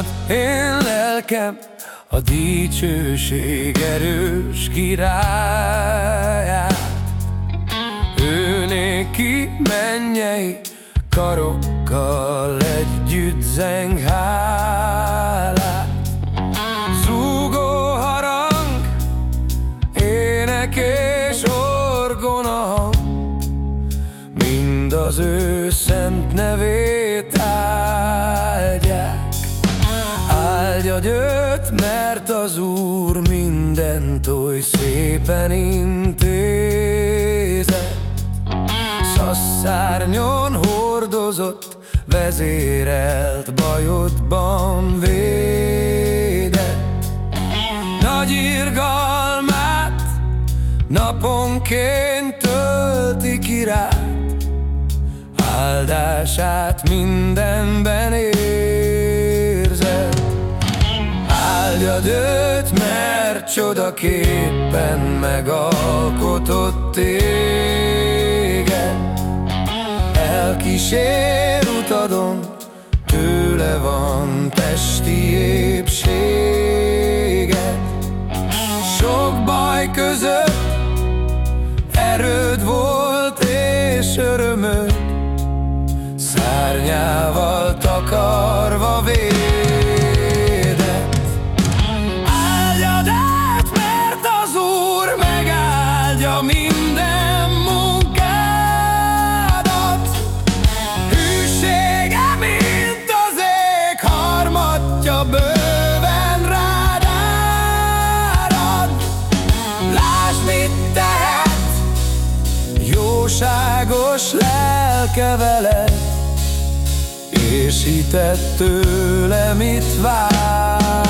Áldjad én lelkem a dicsőség erős királyát. Ő néki mennyei karokkal együtt zeng hálát. Zúgó harang, ének és orgona mind az ő szent nevét áldják. Őt, mert az Úr mindent oly szépen intézett. Szasszárnyon hordozott, vezérelt bajodban védett. Nagy irgalmát naponként tölti király, áldását mindenben érzed. Áldjad őt, mert csodaképpen megalkotott téged. Elkísér utadon, tőle van testi épséged. Sok baj között erőd volt és örömöd, Szárnyával takarva védett Jóságos lelke veled És hitett tőle mit várhat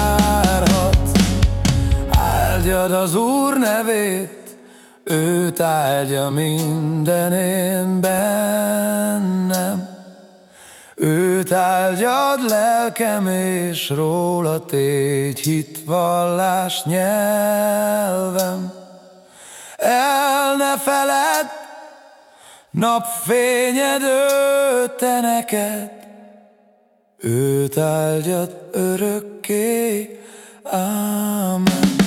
Áldjad az Úr nevét Őt áldja minden én bennem Őt áldjad lelkem, és róla tégy hitvallás nyelvem. El ne feled, napfényed ő te neked, őt áldjad örökké. Amen.